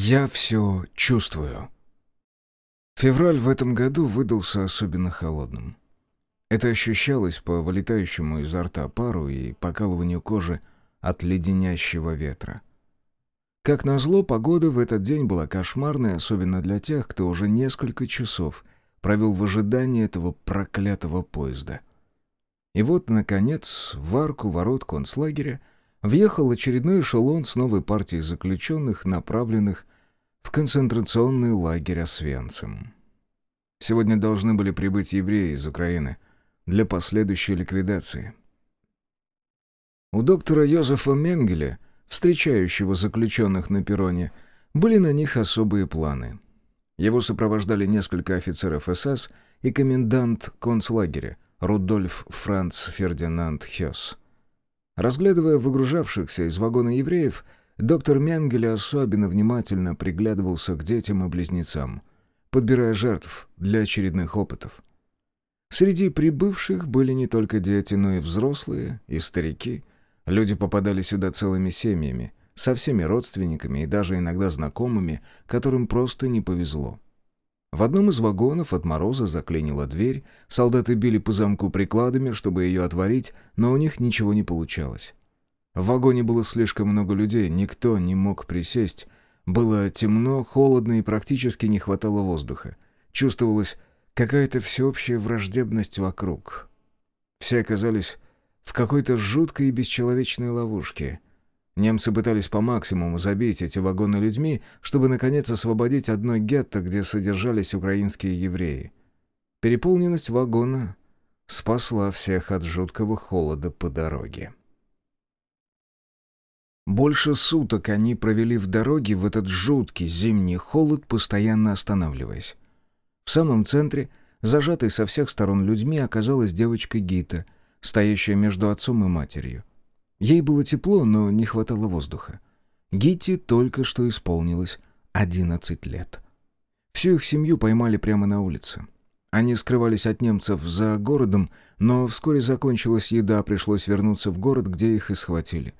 Я все чувствую. Февраль в этом году выдался особенно холодным. Это ощущалось по вылетающему изо рта пару и покалыванию кожи от леденящего ветра. Как назло, погода в этот день была кошмарной, особенно для тех, кто уже несколько часов провел в ожидании этого проклятого поезда. И вот, наконец, в арку ворот концлагеря въехал очередной эшелон с новой партией заключенных, направленных в концентрационный лагерь Освенцим. Сегодня должны были прибыть евреи из Украины для последующей ликвидации. У доктора Йозефа Менгеля, встречающего заключенных на перроне, были на них особые планы. Его сопровождали несколько офицеров СС и комендант концлагеря Рудольф Франц Фердинанд Хёс. Разглядывая выгружавшихся из вагона евреев, доктор Менгеле особенно внимательно приглядывался к детям и близнецам, подбирая жертв для очередных опытов. Среди прибывших были не только дети, но и взрослые, и старики. Люди попадали сюда целыми семьями, со всеми родственниками и даже иногда знакомыми, которым просто не повезло. В одном из вагонов от мороза заклинила дверь, солдаты били по замку прикладами, чтобы ее отворить, но у них ничего не получалось. В вагоне было слишком много людей, никто не мог присесть. Было темно, холодно и практически не хватало воздуха. Чувствовалась какая-то всеобщая враждебность вокруг. Все оказались в какой-то жуткой и бесчеловечной ловушке — Немцы пытались по максимуму забить эти вагоны людьми, чтобы, наконец, освободить одно гетто, где содержались украинские евреи. Переполненность вагона спасла всех от жуткого холода по дороге. Больше суток они провели в дороге в этот жуткий зимний холод, постоянно останавливаясь. В самом центре, зажатой со всех сторон людьми, оказалась девочка Гита, стоящая между отцом и матерью. Ей было тепло, но не хватало воздуха. Гитти только что исполнилось 11 лет. Всю их семью поймали прямо на улице. Они скрывались от немцев за городом, но вскоре закончилась еда, пришлось вернуться в город, где их и схватили.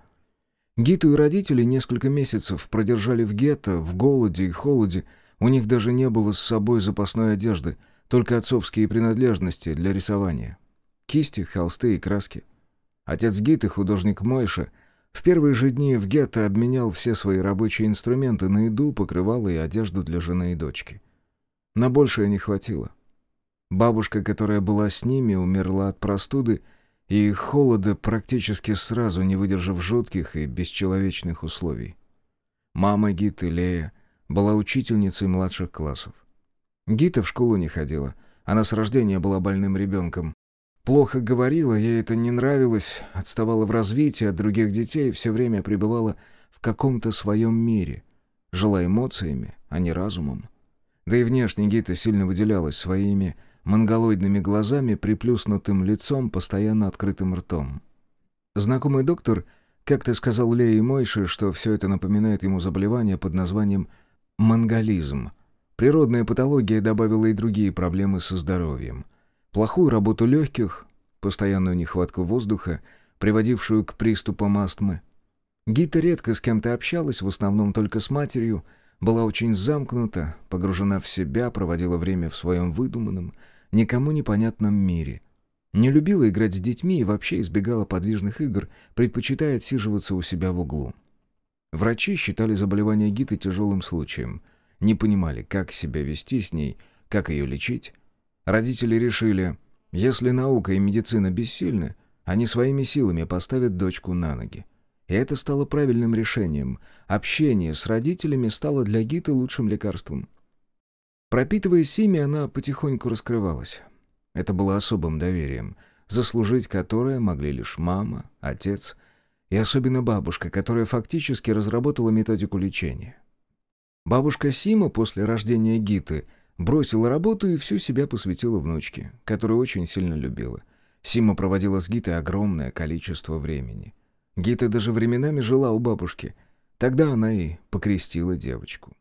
Гиту и родители несколько месяцев продержали в гетто, в голоде и холоде. У них даже не было с собой запасной одежды, только отцовские принадлежности для рисования. Кисти, холсты и краски — Отец Гиты, художник Мойша, в первые же дни в гетто обменял все свои рабочие инструменты на еду, покрывало и одежду для жены и дочки. На большее не хватило. Бабушка, которая была с ними, умерла от простуды и холода практически сразу, не выдержав жутких и бесчеловечных условий. Мама Гиты, Лея, была учительницей младших классов. Гита в школу не ходила. Она с рождения была больным ребенком. Плохо говорила, ей это не нравилось, отставала в развитии от других детей, все время пребывала в каком-то своем мире, жила эмоциями, а не разумом. Да и внешне Гита сильно выделялась своими монголоидными глазами, приплюснутым лицом, постоянно открытым ртом. Знакомый доктор как-то сказал Лее и Мойше, что все это напоминает ему заболевание под названием монголизм. Природная патология добавила и другие проблемы со здоровьем — плохую работу легких, постоянную нехватку воздуха, приводившую к приступам астмы. Гита редко с кем-то общалась, в основном только с матерью, была очень замкнута, погружена в себя, проводила время в своем выдуманном, никому непонятном мире. Не любила играть с детьми и вообще избегала подвижных игр, предпочитая отсиживаться у себя в углу. Врачи считали заболевание Гиты тяжелым случаем, не понимали, как себя вести с ней, как ее лечить. Родители решили, если наука и медицина бессильны, они своими силами поставят дочку на ноги. И это стало правильным решением. Общение с родителями стало для Гиты лучшим лекарством. Пропитываясь ими, она потихоньку раскрывалась. Это было особым доверием, заслужить которое могли лишь мама, отец и особенно бабушка, которая фактически разработала методику лечения. Бабушка Сима после рождения Гиты – Бросила работу и всю себя посвятила внучке, которую очень сильно любила. Сима проводила с Гитой огромное количество времени. Гита даже временами жила у бабушки. Тогда она и покрестила девочку.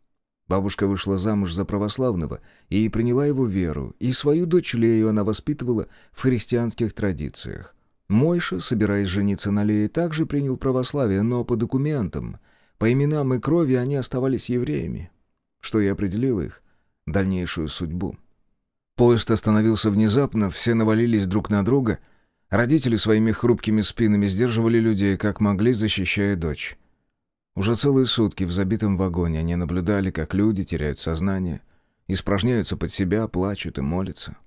Бабушка вышла замуж за православного и приняла его веру, и свою дочь Лею она воспитывала в христианских традициях. Мойша, собираясь жениться на Лее, также принял православие, но по документам. По именам и крови они оставались евреями, что и определило их дальнейшую судьбу. Поезд остановился внезапно, все навалились друг на друга. Родители своими хрупкими спинами сдерживали людей, как могли, защищая дочь. Уже целые сутки в забитом вагоне они наблюдали, как люди теряют сознание, испражняются под себя, плачут и молятся.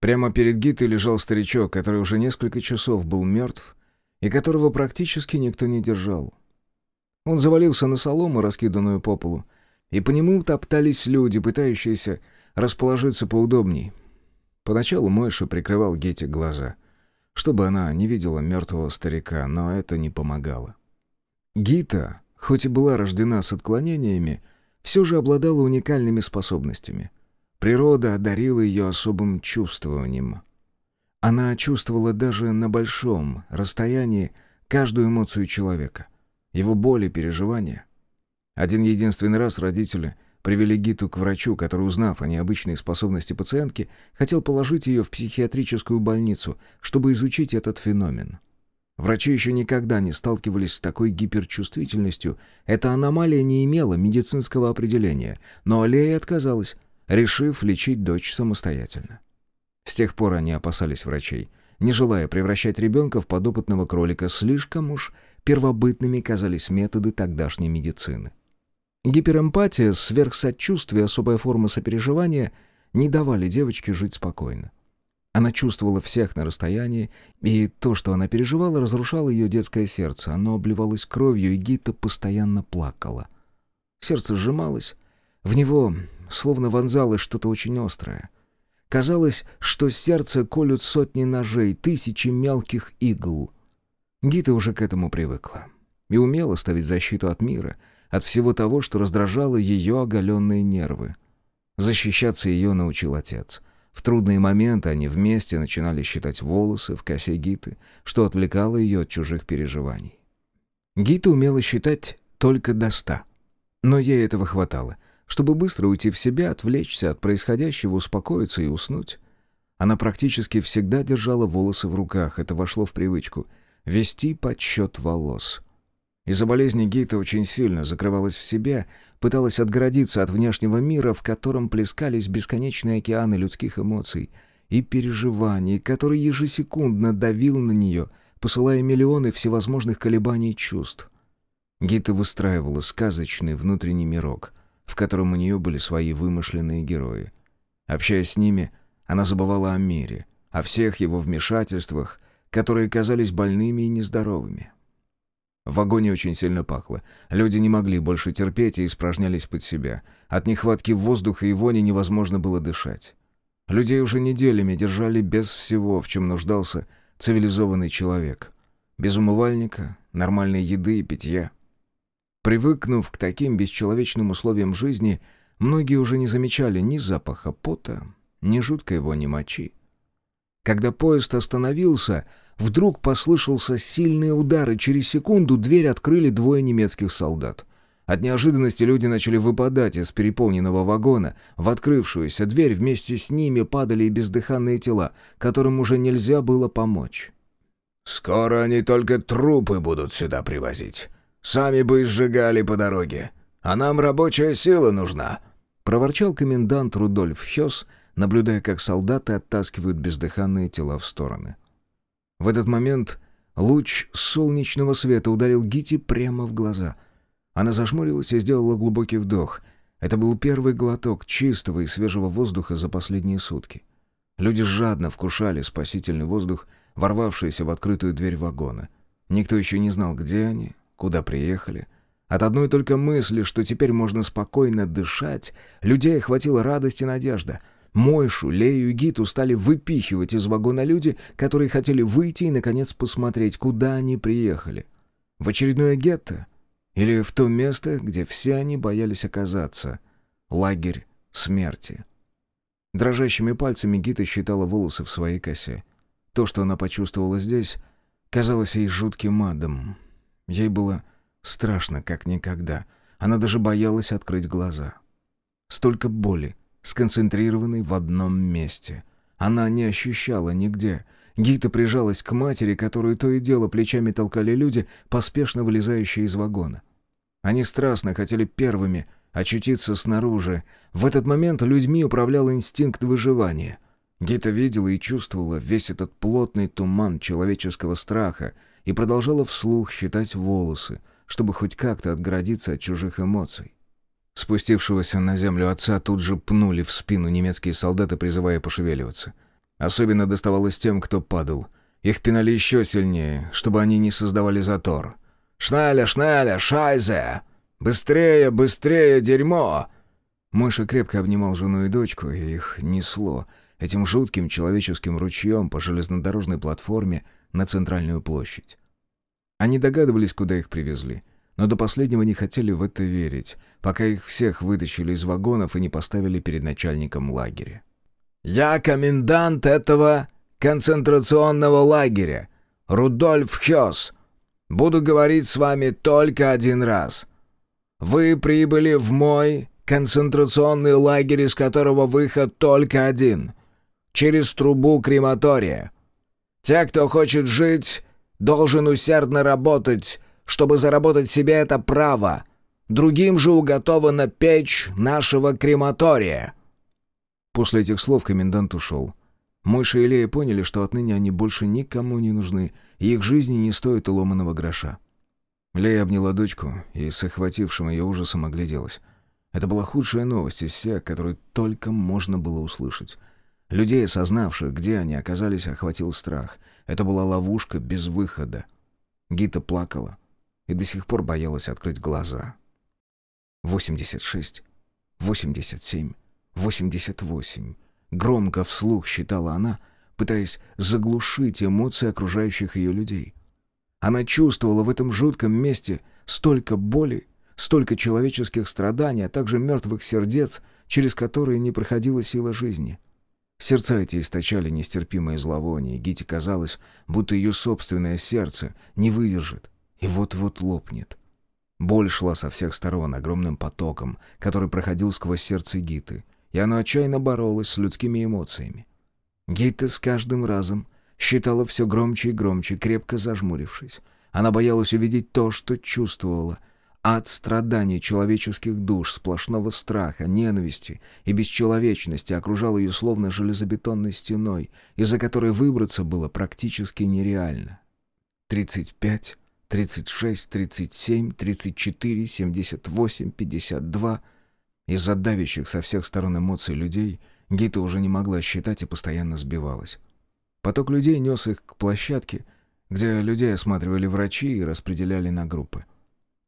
Прямо перед Гитой лежал старичок, который уже несколько часов был мертв и которого практически никто не держал. Он завалился на солому, раскиданную по полу, и по нему топтались люди, пытающиеся расположиться поудобней. Поначалу Мойша прикрывал Гете глаза, чтобы она не видела мертвого старика, но это не помогало. Гита, хоть и была рождена с отклонениями, все же обладала уникальными способностями. Природа одарила ее особым чувствованием. Она чувствовала даже на большом расстоянии каждую эмоцию человека, его боли, переживания. Один единственный раз родители — Привели Гиту к врачу, который, узнав о необычной способности пациентки, хотел положить ее в психиатрическую больницу, чтобы изучить этот феномен. Врачи еще никогда не сталкивались с такой гиперчувствительностью. Эта аномалия не имела медицинского определения, но Аллея отказалась, решив лечить дочь самостоятельно. С тех пор они опасались врачей, не желая превращать ребенка в подопытного кролика, слишком уж первобытными казались методы тогдашней медицины. Гиперэмпатия, сверхсочувствие, особая форма сопереживания не давали девочке жить спокойно. Она чувствовала всех на расстоянии, и то, что она переживала, разрушало ее детское сердце. Оно обливалось кровью, и Гита постоянно плакала. Сердце сжималось, в него словно вонзалось что-то очень острое. Казалось, что сердце колют сотни ножей, тысячи мелких игл. Гита уже к этому привыкла и умела ставить защиту от мира — от всего того, что раздражало ее оголенные нервы. Защищаться ее научил отец. В трудные моменты они вместе начинали считать волосы в косе Гиты, что отвлекало ее от чужих переживаний. Гита умела считать только до ста. Но ей этого хватало, чтобы быстро уйти в себя, отвлечься от происходящего, успокоиться и уснуть. Она практически всегда держала волосы в руках, это вошло в привычку — вести подсчет волос — из-за болезни Гита очень сильно закрывалась в себе, пыталась отгородиться от внешнего мира, в котором плескались бесконечные океаны людских эмоций и переживаний, который ежесекундно давил на нее, посылая миллионы всевозможных колебаний чувств. Гита выстраивала сказочный внутренний мирок, в котором у нее были свои вымышленные герои. Общаясь с ними, она забывала о мире, о всех его вмешательствах, которые казались больными и нездоровыми. В вагоне очень сильно пахло. Люди не могли больше терпеть и испражнялись под себя. От нехватки воздуха и вони невозможно было дышать. Людей уже неделями держали без всего, в чем нуждался цивилизованный человек. Без умывальника, нормальной еды и питья. Привыкнув к таким бесчеловечным условиям жизни, многие уже не замечали ни запаха пота, ни жуткой вони мочи. Когда поезд остановился, Вдруг послышался сильный удар, и через секунду дверь открыли двое немецких солдат. От неожиданности люди начали выпадать из переполненного вагона. В открывшуюся дверь вместе с ними падали и бездыханные тела, которым уже нельзя было помочь. «Скоро они только трупы будут сюда привозить. Сами бы сжигали по дороге. А нам рабочая сила нужна», — проворчал комендант Рудольф Хёс, наблюдая, как солдаты оттаскивают бездыханные тела в стороны. В этот момент луч солнечного света ударил Гити прямо в глаза. Она зажмурилась и сделала глубокий вдох. Это был первый глоток чистого и свежего воздуха за последние сутки. Люди жадно вкушали спасительный воздух, ворвавшийся в открытую дверь вагона. Никто еще не знал, где они, куда приехали. От одной только мысли, что теперь можно спокойно дышать, людей охватила радость и надежда — Мойшу, Лею и Гиту стали выпихивать из вагона люди, которые хотели выйти и, наконец, посмотреть, куда они приехали. В очередное гетто? Или в то место, где все они боялись оказаться? Лагерь смерти. Дрожащими пальцами Гита считала волосы в своей косе. То, что она почувствовала здесь, казалось ей жутким адом. Ей было страшно, как никогда. Она даже боялась открыть глаза. Столько боли, сконцентрированной в одном месте. Она не ощущала нигде. Гита прижалась к матери, которую то и дело плечами толкали люди, поспешно вылезающие из вагона. Они страстно хотели первыми очутиться снаружи. В этот момент людьми управлял инстинкт выживания. Гита видела и чувствовала весь этот плотный туман человеческого страха и продолжала вслух считать волосы, чтобы хоть как-то отгородиться от чужих эмоций. Спустившегося на землю отца тут же пнули в спину немецкие солдаты, призывая пошевеливаться. Особенно доставалось тем, кто падал. Их пинали еще сильнее, чтобы они не создавали затор. «Шналя, шналя, шайзе! Быстрее, быстрее, дерьмо!» Мойша крепко обнимал жену и дочку, и их несло этим жутким человеческим ручьем по железнодорожной платформе на центральную площадь. Они догадывались, куда их привезли, но до последнего не хотели в это верить, пока их всех вытащили из вагонов и не поставили перед начальником лагеря. «Я комендант этого концентрационного лагеря, Рудольф Хёс. Буду говорить с вами только один раз. Вы прибыли в мой концентрационный лагерь, из которого выход только один — через трубу крематория. Те, кто хочет жить, должен усердно работать, чтобы заработать себе это право. Другим же уготована печь нашего крематория». После этих слов комендант ушел. Мойша и Лея поняли, что отныне они больше никому не нужны, и их жизни не стоит и ломаного гроша. Лея обняла дочку и с охватившим ее ужасом огляделась. Это была худшая новость из всех, которую только можно было услышать. Людей, осознавших, где они оказались, охватил страх. Это была ловушка без выхода. Гита плакала и до сих пор боялась открыть глаза. 86, 87, 88. Громко вслух считала она, пытаясь заглушить эмоции окружающих ее людей. Она чувствовала в этом жутком месте столько боли, столько человеческих страданий, а также мертвых сердец, через которые не проходила сила жизни. Сердца эти источали нестерпимое зловоние, и Гите казалось, будто ее собственное сердце не выдержит и вот-вот лопнет. Боль шла со всех сторон огромным потоком, который проходил сквозь сердце Гиты, и она отчаянно боролась с людскими эмоциями. Гита с каждым разом считала все громче и громче, крепко зажмурившись. Она боялась увидеть то, что чувствовала. Ад страданий человеческих душ, сплошного страха, ненависти и бесчеловечности окружал ее словно железобетонной стеной, из-за которой выбраться было практически нереально. Тридцать пять, тридцать шесть, тридцать семь, тридцать четыре, семьдесят восемь, пятьдесят два. Из-за давящих со всех сторон эмоций людей Гита уже не могла считать и постоянно сбивалась. Поток людей нес их к площадке, где людей осматривали врачи и распределяли на группы.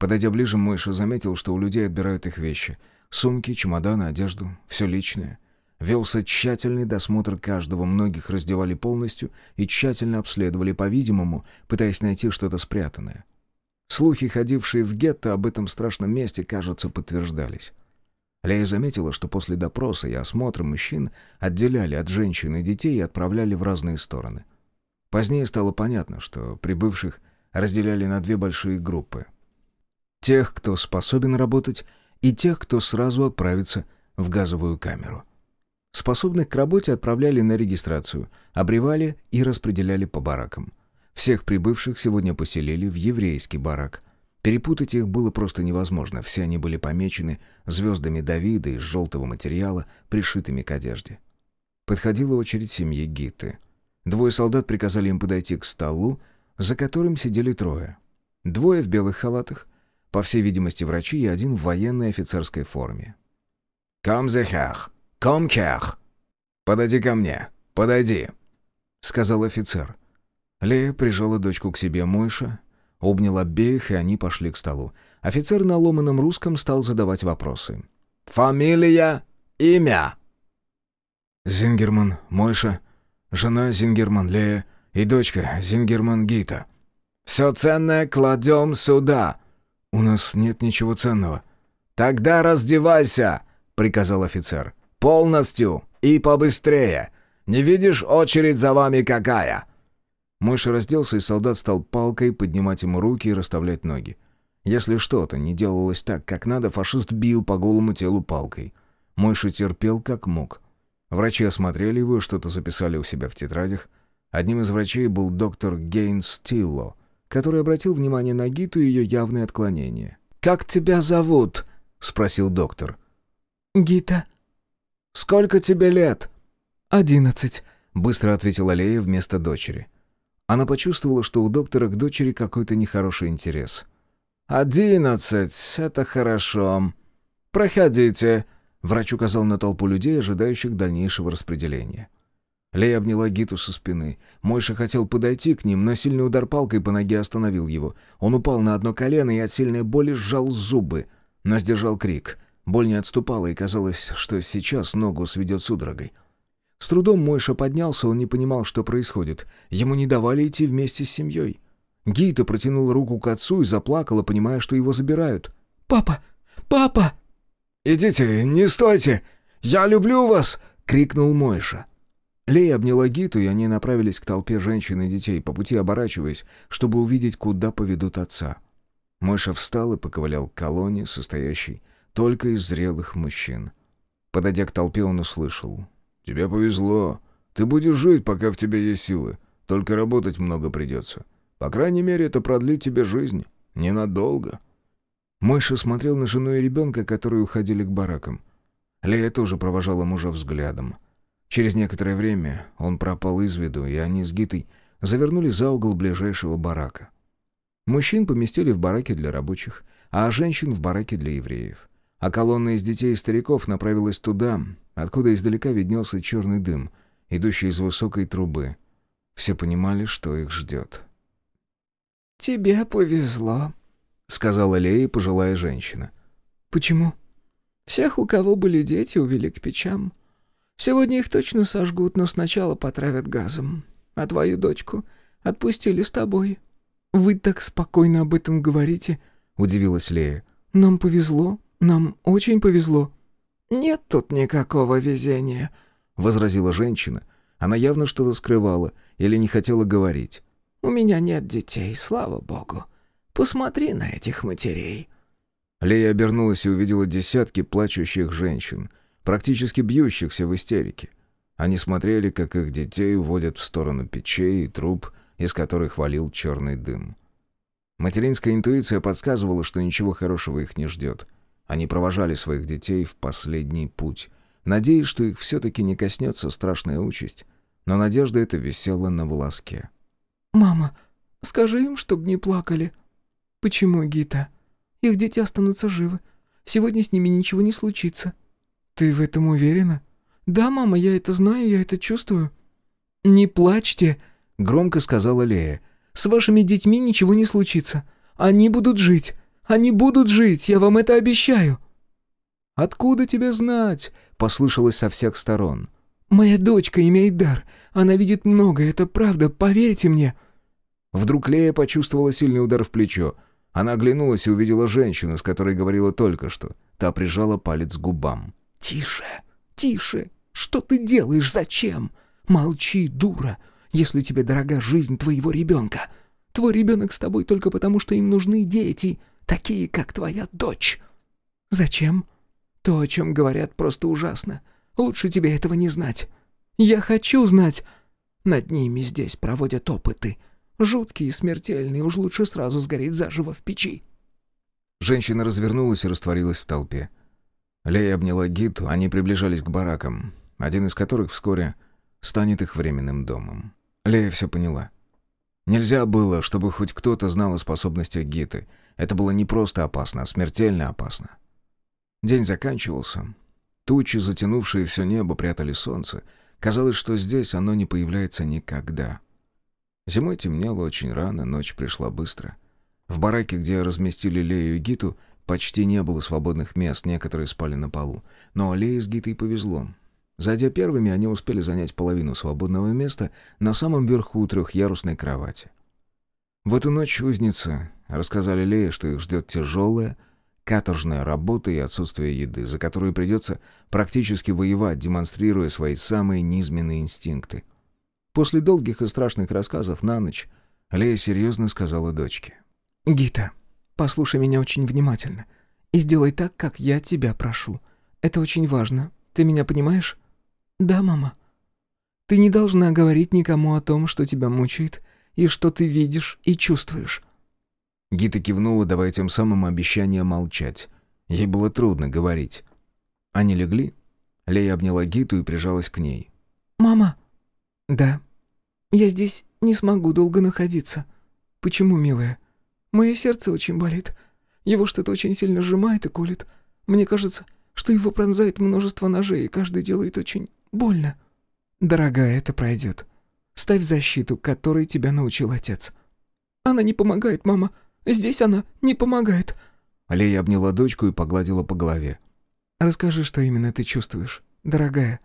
Подойдя ближе, Мойша заметил, что у людей отбирают их вещи. Сумки, чемоданы, одежду, все личное. Велся тщательный досмотр каждого, многих раздевали полностью и тщательно обследовали, по-видимому, пытаясь найти что-то спрятанное. Слухи, ходившие в гетто об этом страшном месте, кажется, подтверждались. Лея заметила, что после допроса и осмотра мужчин отделяли от женщин и детей и отправляли в разные стороны. Позднее стало понятно, что прибывших разделяли на две большие группы. Тех, кто способен работать, и тех, кто сразу отправится в газовую камеру. Способных к работе отправляли на регистрацию, обревали и распределяли по баракам. Всех прибывших сегодня поселили в еврейский барак – Перепутать их было просто невозможно, все они были помечены звездами Давида из желтого материала, пришитыми к одежде. Подходила очередь семьи Гиты. Двое солдат приказали им подойти к столу, за которым сидели трое. Двое в белых халатах, по всей видимости врачи, и один в военной офицерской форме. «Ком зе хах! Ком кях!» «Подойди ко мне! Подойди!» — сказал офицер. Лея прижала дочку к себе Мойша, Обнял обеих, и они пошли к столу. Офицер на ломаном русском стал задавать вопросы. «Фамилия? Имя?» «Зингерман, Мойша, жена Зингерман Лея и дочка Зингерман Гита». «Все ценное кладем сюда». «У нас нет ничего ценного». «Тогда раздевайся», — приказал офицер. «Полностью и побыстрее. Не видишь, очередь за вами какая?» Мойша разделся, и солдат стал палкой поднимать ему руки и расставлять ноги. Если что-то не делалось так, как надо, фашист бил по голому телу палкой. Мойша терпел как мог. Врачи осмотрели его что-то записали у себя в тетрадях. Одним из врачей был доктор Гейнс Тилло, который обратил внимание на Гиту и ее явные отклонения. как тебя зовут?» — спросил доктор. «Гита». «Сколько тебе лет?» «Одиннадцать», — быстро ответила Лея вместо дочери. Она почувствовала, что у доктора к дочери какой-то нехороший интерес. «Одиннадцать, это хорошо. Проходите», — врач указал на толпу людей, ожидающих дальнейшего распределения. Лея обняла Гиту со спины. Мойша хотел подойти к ним, но сильный удар палкой по ноге остановил его. Он упал на одно колено и от сильной боли сжал зубы, но сдержал крик. Боль не отступала, и казалось, что сейчас ногу сведет судорогой. С трудом Мойша поднялся, он не понимал, что происходит. Ему не давали идти вместе с семьей. Гита протянула руку к отцу и заплакала, понимая, что его забирают. «Папа! Папа!» «Идите, не стойте! Я люблю вас!» — крикнул Мойша. Лея обняла Гиту, и они направились к толпе женщин и детей, по пути оборачиваясь, чтобы увидеть, куда поведут отца. Мойша встал и поковылял к колонне, состоящей только из зрелых мужчин. Подойдя к толпе, он услышал. «Тебе повезло. Ты будешь жить, пока в тебе есть силы. Только работать много придется. По крайней мере, это продлит тебе жизнь. Ненадолго». Мойша смотрел на жену и ребенка, которые уходили к баракам. Лея тоже провожала мужа взглядом. Через некоторое время он пропал из виду, и они с Гитой завернули за угол ближайшего барака. Мужчин поместили в бараке для рабочих, а женщин в бараке для евреев. А колонна из детей и стариков направилась туда, откуда издалека виднелся черный дым, идущий из высокой трубы. Все понимали, что их ждет. «Тебе повезло», — сказала Лея, пожилая женщина. «Почему?» «Всех, у кого были дети, увели к печам. Сегодня их точно сожгут, но сначала потравят газом. А твою дочку отпустили с тобой». «Вы так спокойно об этом говорите», — удивилась Лея. «Нам повезло, нам очень повезло». «Нет тут никакого везения», — возразила женщина. Она явно что-то скрывала или не хотела говорить. «У меня нет детей, слава богу. Посмотри на этих матерей». Лея обернулась и увидела десятки плачущих женщин — практически бьющихся в истерике. Они смотрели, как их детей уводят в сторону печей и труб, из которых валил черный дым. Материнская интуиция подсказывала, что ничего хорошего их не ждет. Они провожали своих детей в последний путь, надеясь, что их все-таки не коснется страшная участь. Но надежда эта висела на волоске. «Мама, скажи им, чтобы не плакали». «Почему, Гита? Их дети останутся живы. Сегодня с ними ничего не случится». «Ты в этом уверена?» «Да, мама, я это знаю, я это чувствую». «Не плачьте», — громко сказала Лея. «С вашими детьми ничего не случится. Они будут жить. Они будут жить, я вам это обещаю». «Откуда тебе знать?» — послышалось со всех сторон. «Моя дочка имеет дар. Она видит много, это правда, поверьте мне». Вдруг Лея почувствовала сильный удар в плечо. Она оглянулась и увидела женщину, с которой говорила только что. Та прижала палец к губам. «Тише, тише! Что ты делаешь? Зачем? Молчи, дура, если тебе дорога жизнь твоего ребенка. Твой ребенок с тобой только потому, что им нужны дети, такие, как твоя дочь. Зачем? То, о чем говорят, просто ужасно. Лучше тебе этого не знать. Я хочу знать. Над ними здесь проводят опыты. Жуткие и смертельные, уж лучше сразу сгореть заживо в печи». Женщина развернулась и растворилась в толпе. Лея обняла Гиту, они приближались к баракам, один из которых вскоре станет их временным домом. Лея все поняла. Нельзя было, чтобы хоть кто-то знал о способностях Гиты. Это было не просто опасно, а смертельно опасно. День заканчивался. Тучи, затянувшие все небо, прятали солнце. Казалось, что здесь оно не появляется никогда. Зимой темнело очень рано, ночь пришла быстро. В бараке, где разместили Лею и Гиту, Почти не было свободных мест, некоторые спали на полу. Но Аллее с Гитой повезло. Зайдя первыми, они успели занять половину свободного места на самом верху трехъярусной кровати. В эту ночь узницы рассказали Лее, что их ждет тяжелая, каторжная работа и отсутствие еды, за которую придется практически воевать, демонстрируя свои самые низменные инстинкты. После долгих и страшных рассказов на ночь Лея серьезно сказала дочке. «Гита, Послушай меня очень внимательно и сделай так, как я тебя прошу. Это очень важно. Ты меня понимаешь? Да, мама. Ты не должна говорить никому о том, что тебя мучает и что ты видишь и чувствуешь. Гита кивнула, давая тем самым обещание молчать. Ей было трудно говорить. Они легли. Лея обняла Гиту и прижалась к ней. «Мама!» «Да. Я здесь не смогу долго находиться. Почему, милая? Мое сердце очень болит. Его что-то очень сильно сжимает и колет. Мне кажется, что его пронзает множество ножей, и каждый делает очень больно. Дорогая, это пройдет. Ставь защиту, которой тебя научил отец. Она не помогает, мама. Здесь она не помогает. Лея обняла дочку и погладила по голове. Расскажи, что именно ты чувствуешь, дорогая.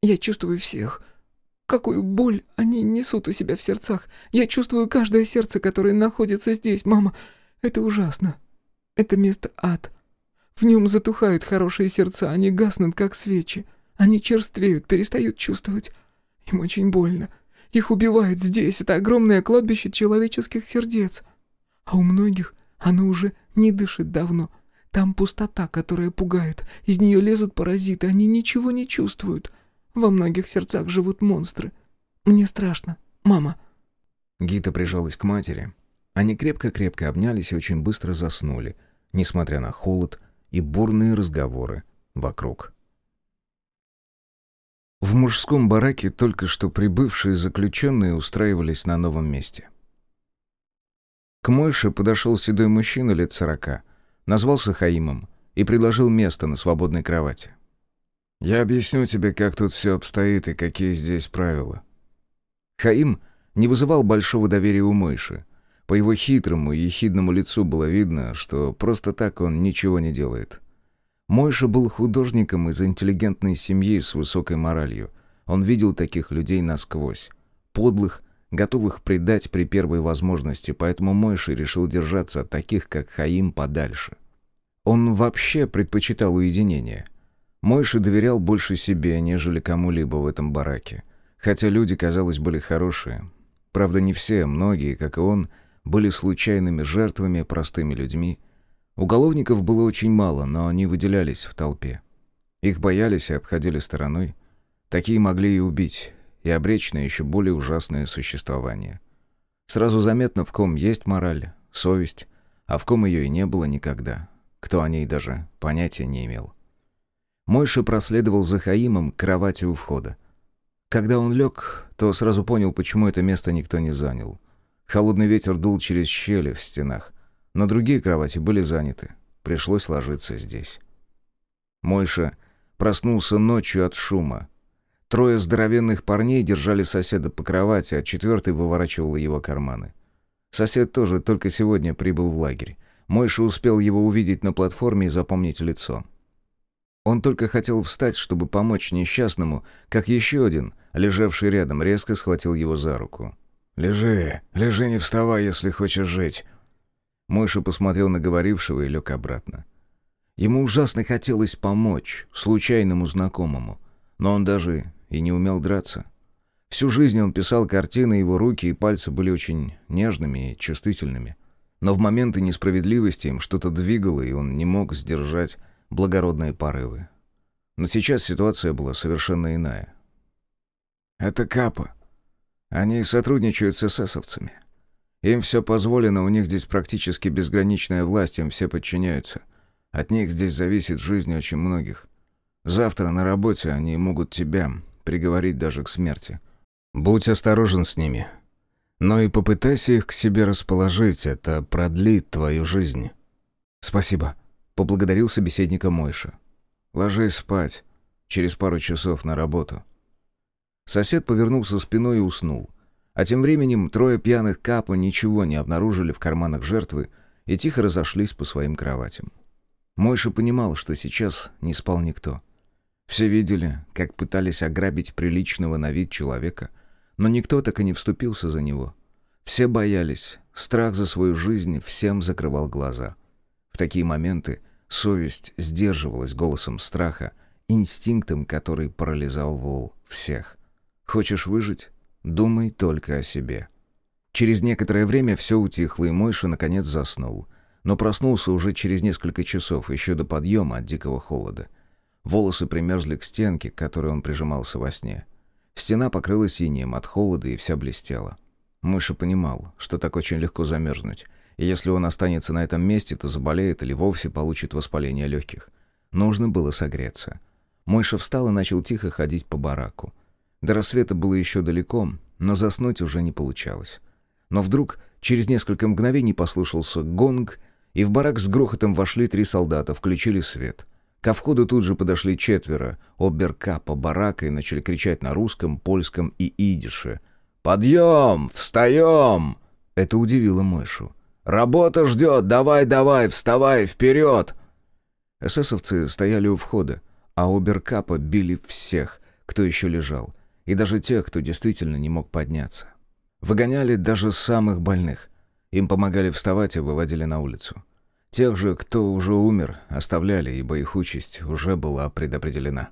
Я чувствую всех. Какую боль они несут у себя в сердцах. Я чувствую каждое сердце, которое находится здесь, мама. Это ужасно. Это место ад. В нем затухают хорошие сердца, они гаснут, как свечи. Они черствеют, перестают чувствовать. Им очень больно. Их убивают здесь, это огромное кладбище человеческих сердец. А у многих оно уже не дышит давно. Там пустота, которая пугает. Из нее лезут паразиты, они ничего не чувствуют. Во многих сердцах живут монстры. Мне страшно, мама». Гита прижалась к матери. Они крепко-крепко обнялись и очень быстро заснули, несмотря на холод и бурные разговоры вокруг. В мужском бараке только что прибывшие заключенные устраивались на новом месте. К Мойше подошел седой мужчина лет сорока, назвался Хаимом и предложил место на свободной кровати. «Я объясню тебе, как тут все обстоит и какие здесь правила». Хаим не вызывал большого доверия у Мойши. По его хитрому и ехидному лицу было видно, что просто так он ничего не делает. Мойша был художником из интеллигентной семьи с высокой моралью. Он видел таких людей насквозь. Подлых, готовых предать при первой возможности, поэтому Мойша решил держаться от таких, как Хаим, подальше. Он вообще предпочитал уединение. Мойша доверял больше себе, нежели кому-либо в этом бараке. Хотя люди, казалось, были хорошие. Правда, не все, многие, как и он, были случайными жертвами, простыми людьми, Уголовников было очень мало, но они выделялись в толпе. Их боялись и обходили стороной. Такие могли и убить, и обречь на еще более ужасное существование. Сразу заметно, в ком есть мораль, совесть, а в ком ее и не было никогда. Кто о ней даже понятия не имел. Мойша проследовал за Хаимом к кровати у входа. Когда он лег, то сразу понял, почему это место никто не занял. Холодный ветер дул через щели в стенах, но другие кровати были заняты. Пришлось ложиться здесь. Мойша проснулся ночью от шума. Трое здоровенных парней держали соседа по кровати, а четвертый выворачивал его карманы. Сосед тоже только сегодня прибыл в лагерь. Мойша успел его увидеть на платформе и запомнить лицо. Он только хотел встать, чтобы помочь несчастному, как еще один, лежавший рядом, резко схватил его за руку. «Лежи, лежи, не вставай, если хочешь жить», Мойша посмотрел на говорившего и лег обратно. Ему ужасно хотелось помочь случайному знакомому, но он даже и не умел драться. Всю жизнь он писал картины, его руки и пальцы были очень нежными и чувствительными. Но в моменты несправедливости им что-то двигало, и он не мог сдержать благородные порывы. Но сейчас ситуация была совершенно иная. «Это Капа. Они сотрудничают с эсэсовцами. Им все позволено, у них здесь практически безграничная власть, им все подчиняются. От них здесь зависит жизнь очень многих. Завтра на работе они могут тебя приговорить даже к смерти. Будь осторожен с ними. Но и попытайся их к себе расположить, это продлит твою жизнь. Спасибо. Поблагодарил собеседника Мойша. Ложись спать. Через пару часов на работу. Сосед повернулся спиной и уснул. А тем временем трое пьяных капа ничего не обнаружили в карманах жертвы и тихо разошлись по своим кроватям. Мойша понимал, что сейчас не спал никто. Все видели, как пытались ограбить приличного на вид человека, но никто так и не вступился за него. Все боялись, страх за свою жизнь всем закрывал глаза. В такие моменты совесть сдерживалась голосом страха, инстинктом, который парализовал всех. Хочешь выжить? Думай только о себе. Через некоторое время все утихло, и Мойша наконец заснул. Но проснулся уже через несколько часов, еще до подъема от дикого холода. Волосы примерзли к стенке, к которой он прижимался во сне. Стена покрылась синим от холода и вся блестела. Мойша понимал, что так очень легко замерзнуть. И если он останется на этом месте, то заболеет или вовсе получит воспаление легких. Нужно было согреться. Мойша встал и начал тихо ходить по бараку. До рассвета было еще далеко, но заснуть уже не получалось. Но вдруг, через несколько мгновений послышался гонг, и в барак с грохотом вошли три солдата, включили свет. Ко входу тут же подошли четверо, оберкапа барака и начали кричать на русском, польском и идише. «Подъем! Встаем!» Это удивило Мойшу. «Работа ждет! Давай, давай! Вставай! Вперед!» Эсэсовцы стояли у входа а оберкапа били всех, кто еще лежал, и даже тех, кто действительно не мог подняться. Выгоняли даже самых больных. Им помогали вставать и выводили на улицу. Тех же, кто уже умер, оставляли, ибо их участь уже была предопределена.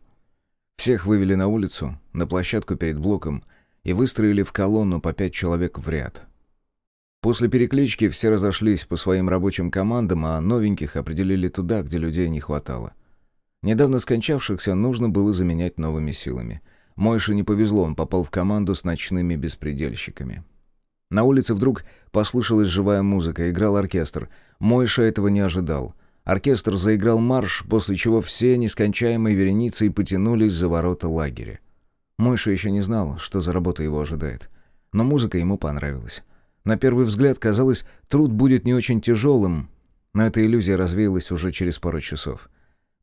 Всех вывели на улицу, на площадку перед блоком, и выстроили в колонну по пять человек в ряд. После переклички все разошлись по своим рабочим командам, а новеньких определили туда, где людей не хватало — Недавно скончавшихся нужно было заменять новыми силами. Мойше не повезло, он попал в команду с ночными беспредельщиками. На улице вдруг послышалась живая музыка, играл оркестр. Мойша этого не ожидал. Оркестр заиграл марш, после чего все нескончаемые вереницы потянулись за ворота лагеря. Мойша еще не знал, что за работа его ожидает. Но музыка ему понравилась. На первый взгляд казалось, труд будет не очень тяжелым, но эта иллюзия развеялась уже через пару часов.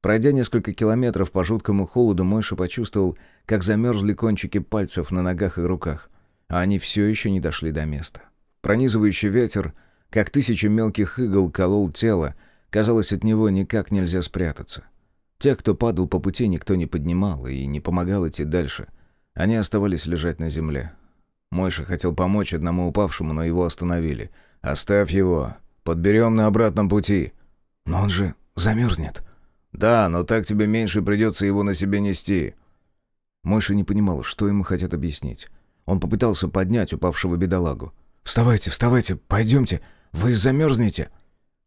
Пройдя несколько километров по жуткому холоду, Мойша почувствовал, как замерзли кончики пальцев на ногах и руках, а они все еще не дошли до места. Пронизывающий ветер, как тысячи мелких игл, колол тело, казалось, от него никак нельзя спрятаться. Тех, кто падал по пути, никто не поднимал и не помогал идти дальше. Они оставались лежать на земле. Мойша хотел помочь одному упавшему, но его остановили. «Оставь его. Подберем на обратном пути». «Но он же замерзнет». «Да, но так тебе меньше придется его на себе нести». Мойша не понимал, что ему хотят объяснить. Он попытался поднять упавшего бедолагу. «Вставайте, вставайте, пойдемте, вы замерзнете!»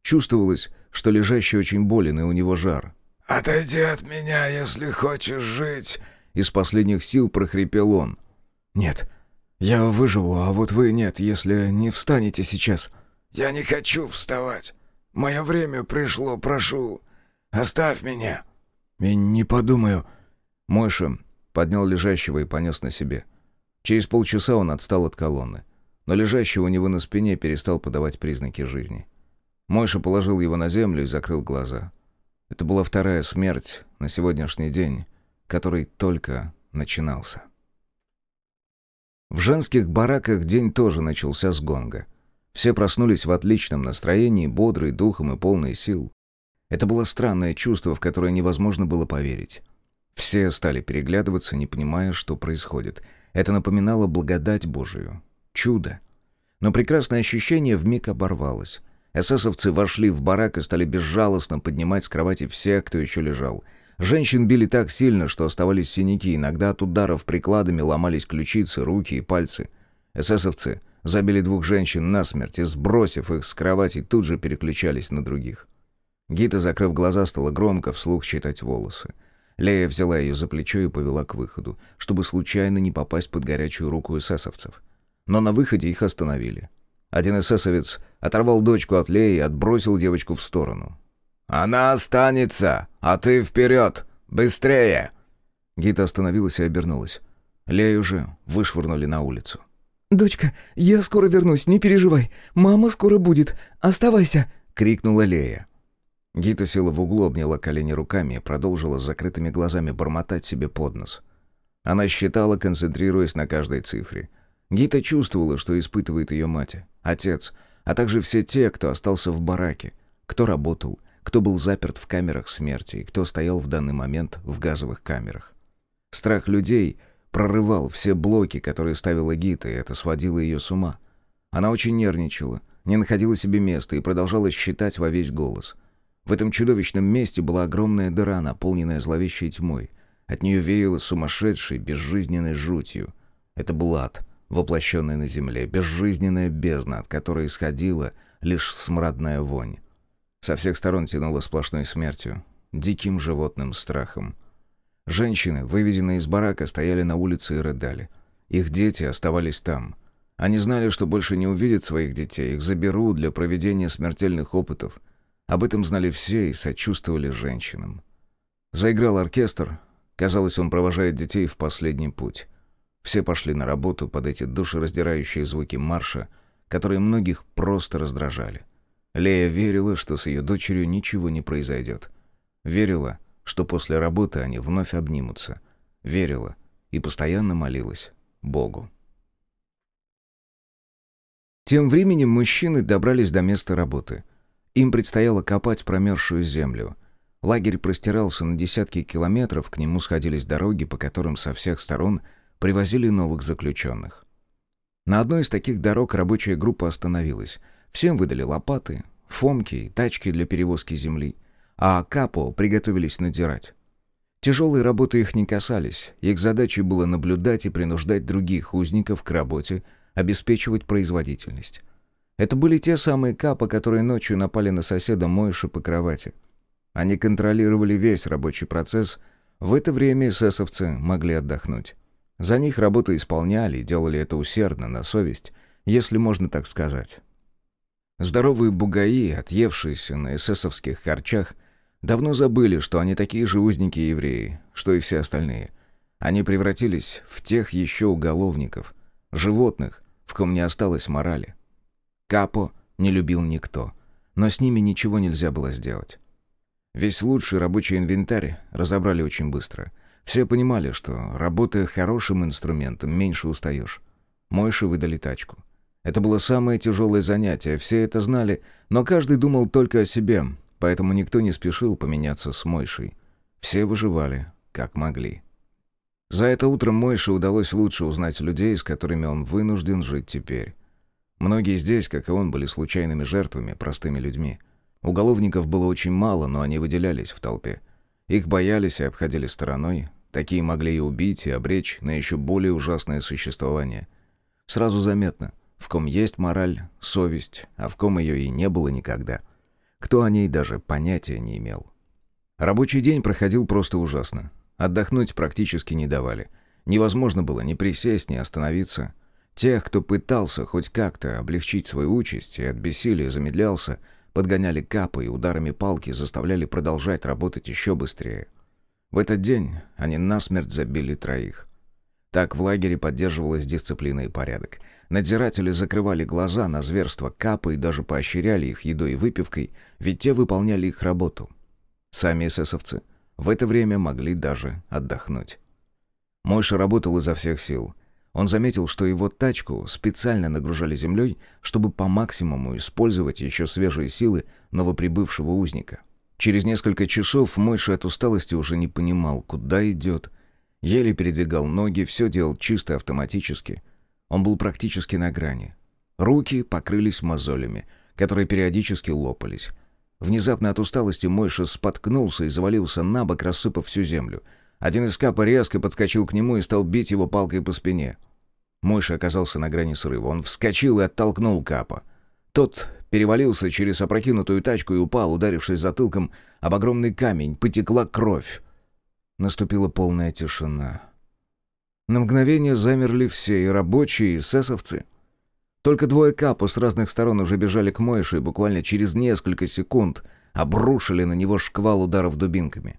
Чувствовалось, что лежащий очень болен, и у него жар. «Отойди от меня, если хочешь жить!» Из последних сил прохрипел он. «Нет, я выживу, а вот вы нет, если не встанете сейчас». «Я не хочу вставать. Мое время пришло, прошу. Оставь меня!» «Я не подумаю». Мойша поднял лежащего и понес на себе. Через полчаса он отстал от колонны. Но лежащий у него на спине перестал подавать признаки жизни. Мойша положил его на землю и закрыл глаза. Это была вторая смерть на сегодняшний день, который только начинался. В женских бараках день тоже начался с гонга. Все проснулись в отличном настроении, бодрые духом и полные сил. Это было странное чувство, в которое невозможно было поверить. Все стали переглядываться, не понимая, что происходит. Это напоминало благодать Божию. Чудо. Но прекрасное ощущение вмиг оборвалось. Эсэсовцы вошли в барак и стали безжалостно поднимать с кровати всех, кто еще лежал. Женщин били так сильно, что оставались синяки. Иногда от ударов прикладами ломались ключицы, руки и пальцы. Эсэсовцы забили двух женщин насмерть и, сбросив их с кровати, тут же переключались на других. Гита, закрыв глаза, стала громко вслух считать волосы. Лея взяла ее за плечо и повела к выходу, чтобы случайно не попасть под горячую руку эсэсовцев. Но на выходе их остановили. Один эсэсовец оторвал дочку от Леи и отбросил девочку в сторону. «Она останется, а ты вперед! Быстрее!» Гита остановилась и обернулась. Лею уже вышвырнули на улицу. «Дочка, я скоро вернусь, не переживай. Мама скоро будет. Оставайся!» — крикнула Лея. Гита села в углу, обняла колени руками и продолжила с закрытыми глазами бормотать себе под нос. Она считала, концентрируясь на каждой цифре. Гита чувствовала, что испытывает ее мать, отец, а также все те, кто остался в бараке, кто работал, кто был заперт в камерах смерти и кто стоял в данный момент в газовых камерах. Страх людей прорывал все блоки, которые ставила Гита, и это сводило ее с ума. Она очень нервничала, не находила себе места и продолжала считать во весь голос — в этом чудовищном месте была огромная дыра, наполненная зловещей тьмой. От нее веяло сумасшедшей, безжизненной жутью. Это был ад, воплощенный на земле, безжизненная бездна, от которой исходила лишь смрадная вонь. Со всех сторон тянуло сплошной смертью, диким животным страхом. Женщины, выведенные из барака, стояли на улице и рыдали. Их дети оставались там. Они знали, что больше не увидят своих детей, их заберут для проведения смертельных опытов. Об этом знали все и сочувствовали женщинам. Заиграл оркестр. Казалось, он провожает детей в последний путь. Все пошли на работу под эти душераздирающие звуки марша, которые многих просто раздражали. Лея верила, что с ее дочерью ничего не произойдет. Верила, что после работы они вновь обнимутся. Верила и постоянно молилась Богу. Тем временем мужчины добрались до места работы. Им предстояло копать промерзшую землю. Лагерь простирался на десятки километров, к нему сходились дороги, по которым со всех сторон привозили новых заключенных. На одной из таких дорог рабочая группа остановилась. Всем выдали лопаты, фомки тачки для перевозки земли, а капо приготовились надзирать. Тяжелые работы их не касались, их задачей было наблюдать и принуждать других узников к работе, обеспечивать производительность. Это были те самые капы, которые ночью напали на соседа Мойша по кровати. Они контролировали весь рабочий процесс, в это время эсэсовцы могли отдохнуть. За них работу исполняли и делали это усердно, на совесть, если можно так сказать. Здоровые бугаи, отъевшиеся на эсэсовских харчах, давно забыли, что они такие же узники евреи, что и все остальные. Они превратились в тех еще уголовников, животных, в ком не осталось морали. Капо не любил никто, но с ними ничего нельзя было сделать. Весь лучший рабочий инвентарь разобрали очень быстро. Все понимали, что, работая хорошим инструментом, меньше устаешь. Мойше выдали тачку. Это было самое тяжелое занятие, все это знали, но каждый думал только о себе, поэтому никто не спешил поменяться с Мойшей. Все выживали, как могли. За это утро Мойше удалось лучше узнать людей, с которыми он вынужден жить теперь. Многие здесь, как и он, были случайными жертвами, простыми людьми. Уголовников было очень мало, но они выделялись в толпе. Их боялись и обходили стороной. Такие могли и убить, и обречь на еще более ужасное существование. Сразу заметно, в ком есть мораль, совесть, а в ком ее и не было никогда. Кто о ней даже понятия не имел. Рабочий день проходил просто ужасно. Отдохнуть практически не давали. Невозможно было ни присесть, ни остановиться. Тех, кто пытался хоть как-то облегчить свою участь и от бессилия замедлялся, подгоняли капы и ударами палки заставляли продолжать работать еще быстрее. В этот день они насмерть забили троих. Так в лагере поддерживалась дисциплина и порядок. Надзиратели закрывали глаза на зверство капы и даже поощряли их едой и выпивкой, ведь те выполняли их работу. Сами эсэсовцы — в это время могли даже отдохнуть. Мойша работал изо всех сил. Он заметил, что его тачку специально нагружали землей, чтобы по максимуму использовать еще свежие силы новоприбывшего узника. Через несколько часов Мойша от усталости уже не понимал, куда идет. Еле передвигал ноги, все делал чисто автоматически. Он был практически на грани. Руки покрылись мозолями, которые периодически лопались. Внезапно от усталости Мойша споткнулся и завалился на бок, рассыпав всю землю. Один из капа резко подскочил к нему и стал бить его палкой по спине. Мойша оказался на грани срыва. Он вскочил и оттолкнул капа. Тот перевалился через опрокинутую тачку и упал, ударившись затылком об огромный камень. Потекла кровь. Наступила полная тишина. На мгновение замерли все, и рабочие, и эсэсовцы — только двое капу с разных сторон уже бежали к Мойше и буквально через несколько секунд обрушили на него шквал ударов дубинками.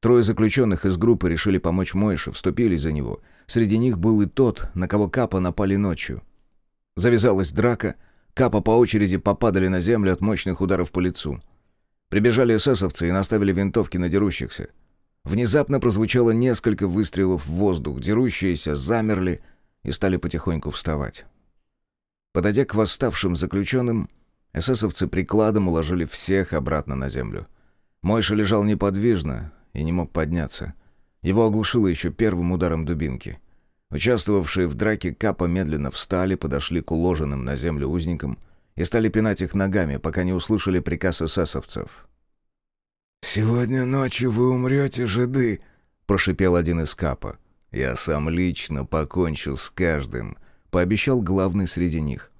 Трое заключенных из группы решили помочь Мойше, вступили за него. Среди них был и тот, на кого капа напали ночью. Завязалась драка, капа по очереди попадали на землю от мощных ударов по лицу. Прибежали эсэсовцы и наставили винтовки на дерущихся. Внезапно прозвучало несколько выстрелов в воздух, дерущиеся замерли и стали потихоньку вставать. Подойдя к восставшим заключенным, эсэсовцы прикладом уложили всех обратно на землю. Мойша лежал неподвижно и не мог подняться. Его оглушило еще первым ударом дубинки. Участвовавшие в драке Капа медленно встали, подошли к уложенным на землю узникам и стали пинать их ногами, пока не услышали приказ эсэсовцев. «Сегодня ночью вы умрете, жиды!» — прошипел один из Капа. «Я сам лично покончу с каждым», пообещал главный среди них.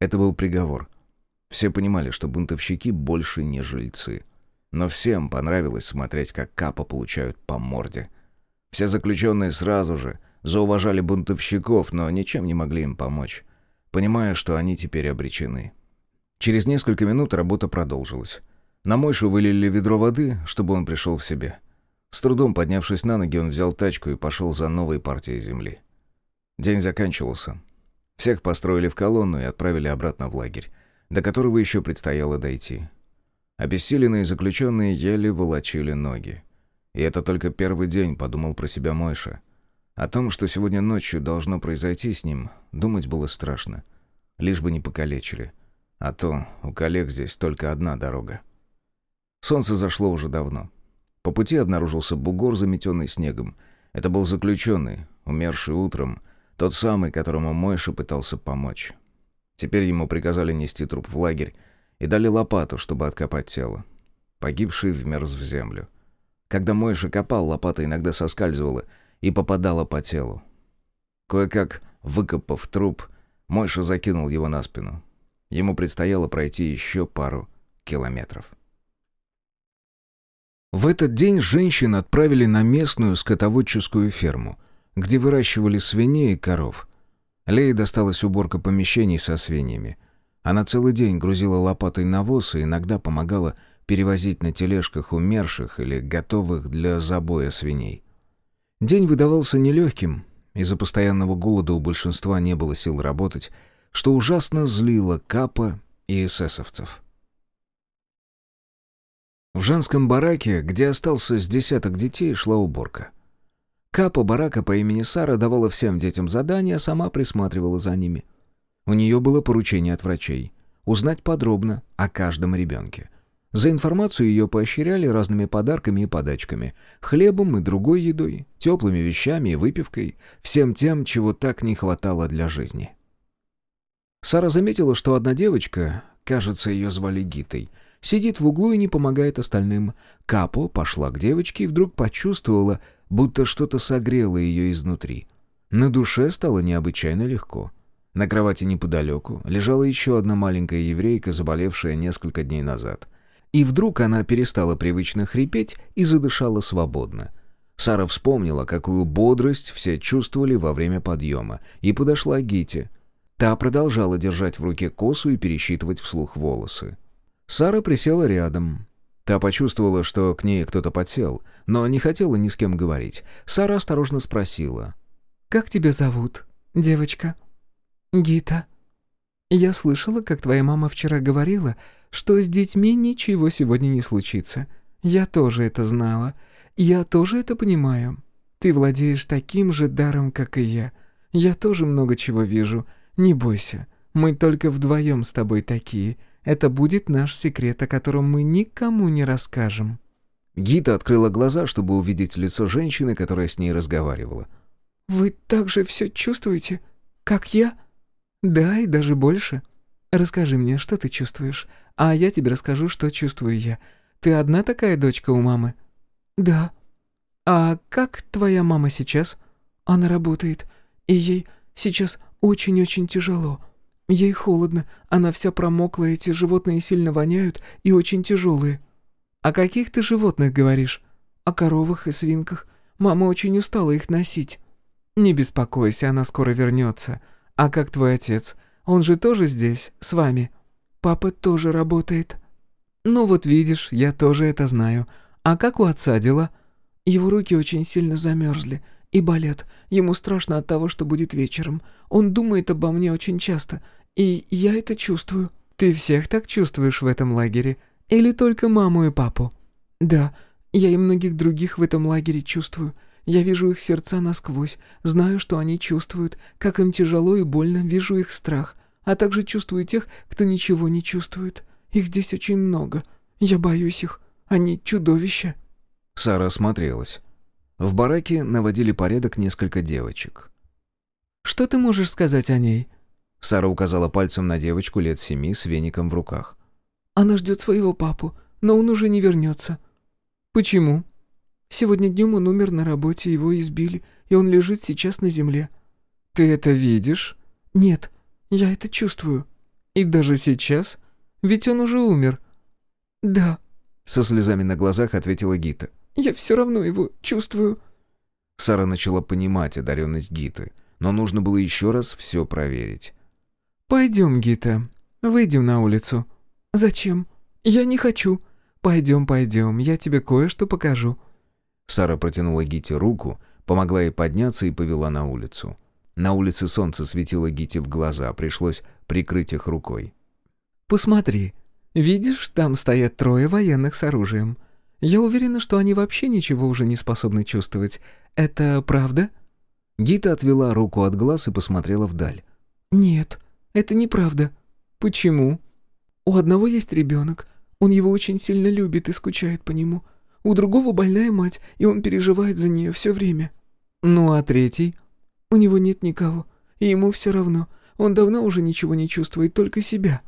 Это был приговор. Все понимали, что бунтовщики больше не жильцы. Но всем понравилось смотреть, как капа получают по морде. Все заключенные сразу же зауважали бунтовщиков, но ничем не могли им помочь. понимая, что они теперь обречены. Через несколько минут работа продолжилась. На Мойшу вылили ведро воды, чтобы он пришел в себя. С трудом поднявшись на ноги, он взял тачку и пошел за новой партией земли. День заканчивался. Всех построили в колонну и отправили обратно в лагерь, до которого еще предстояло дойти. Обессиленные заключенные еле волочили ноги. И это только первый день, подумал про себя Мойша. О том, что сегодня ночью должно произойти с ним, думать было страшно. Лишь бы не покалечили. А то у коллег здесь только одна дорога. Солнце зашло уже давно. По пути обнаружился бугор, заметенный снегом. Это был заключенный, умерший утром, тот самый, которому Мойша пытался помочь. Теперь ему приказали нести труп в лагерь и дали лопату, чтобы откопать тело. Погибший вмерз в землю. Когда Мойша копал, лопата иногда соскальзывала и попадала по телу. Кое-как, выкопав труп, Мойша закинул его на спину. Ему предстояло пройти еще пару километров. В этот день женщин отправили на местную скотоводческую ферму, где выращивали свиней и коров. Лее досталась уборка помещений со свиньями. Она целый день грузила лопатой навоз и иногда помогала перевозить на тележках умерших или готовых для забоя свиней. День выдавался нелегким, из-за постоянного голода у большинства не было сил работать, что ужасно злило Капа и эсэсовцев. В женском бараке, где остался с десяток детей, шла уборка. Капа барака по имени Сара давала всем детям задания, а сама присматривала за ними. У нее было поручение от врачей — узнать подробно о каждом ребенке. За информацию ее поощряли разными подарками и подачками, хлебом и другой едой, теплыми вещами и выпивкой, всем тем, чего так не хватало для жизни. Сара заметила, что одна девочка, кажется, ее звали Гитой — Сидит в углу и не помогает остальным. Капо пошла к девочке и вдруг почувствовала, будто что-то согрело ее изнутри. На душе стало необычайно легко. На кровати неподалеку лежала еще одна маленькая еврейка, заболевшая несколько дней назад. И вдруг она перестала привычно хрипеть и задышала свободно. Сара вспомнила, какую бодрость все чувствовали во время подъема, и подошла к Гите. Та продолжала держать в руке косу и пересчитывать вслух волосы. Сара присела рядом. Та почувствовала, что к ней кто-то подсел, но не хотела ни с кем говорить. Сара осторожно спросила. «Как тебя зовут, девочка?» «Гита». «Я слышала, как твоя мама вчера говорила, что с детьми ничего сегодня не случится. Я тоже это знала. Я тоже это понимаю. Ты владеешь таким же даром, как и я. Я тоже много чего вижу. Не бойся, мы только вдвоем с тобой такие. Это будет наш секрет, о котором мы никому не расскажем». Гита открыла глаза, чтобы увидеть лицо женщины, которая с ней разговаривала. «Вы так же все чувствуете, как я?» «Да, и даже больше. Расскажи мне, что ты чувствуешь, а я тебе расскажу, что чувствую я. Ты одна такая дочка у мамы?» «Да». «А как твоя мама сейчас?» «Она работает, и ей сейчас очень-очень тяжело. Ей холодно, она вся промокла, эти животные сильно воняют и очень тяжелые. О каких ты животных говоришь? О коровах и свинках. Мама очень устала их носить. Не беспокойся, она скоро вернется. А как твой отец? Он же тоже здесь, с вами? Папа тоже работает. Ну вот видишь, я тоже это знаю. А как у отца дела? Его руки очень сильно замерзли и болят. Ему страшно от того, что будет вечером. Он думает обо мне очень часто, и я это чувствую. Ты всех так чувствуешь в этом лагере? Или только маму и папу? Да, я и многих других в этом лагере чувствую. Я вижу их сердца насквозь, знаю, что они чувствуют, как им тяжело и больно, вижу их страх, а также чувствую тех, кто ничего не чувствует. Их здесь очень много. Я боюсь их. Они чудовища». Сара осмотрелась. В бараке наводили порядок несколько девочек. «Что ты можешь сказать о ней?» Сара указала пальцем на девочку лет семи с веником в руках. «Она ждет своего папу, но он уже не вернется». «Почему?» «Сегодня днем он умер на работе, его избили, и он лежит сейчас на земле». «Ты это видишь?» «Нет, я это чувствую». «И даже сейчас? Ведь он уже умер». «Да», — со слезами на глазах ответила Гита. «Я все равно его чувствую». Сара начала понимать одаренность Гиты, но нужно было еще раз все проверить. «Пойдем, Гита, выйдем на улицу». «Зачем? Я не хочу». «Пойдем, пойдем, я тебе кое-что покажу». Сара протянула Гите руку, помогла ей подняться и повела на улицу. На улице солнце светило Гите в глаза, пришлось прикрыть их рукой. «Посмотри. Видишь, там стоят трое военных с оружием. Я уверена, что они вообще ничего уже не способны чувствовать. Это правда?» Гита отвела руку от глаз и посмотрела вдаль. «Нет, это неправда. Почему? У одного есть ребенок. Он его очень сильно любит и скучает по нему. У другого больная мать, и он переживает за нее все время. Ну а третий? У него нет никого, и ему все равно. Он давно уже ничего не чувствует, только себя».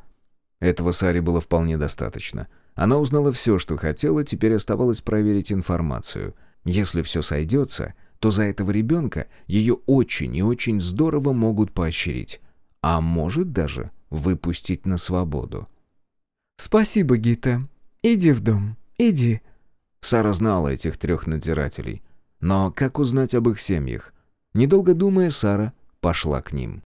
Этого Саре было вполне достаточно. Она узнала все, что хотела, теперь оставалось проверить информацию. Если все сойдется, то за этого ребенка ее очень и очень здорово могут поощрить. А может даже выпустить на свободу. «Спасибо, Гита. Иди в дом. Иди». Сара знала этих трех надзирателей. Но как узнать об их семьях? Недолго думая, Сара пошла к ним.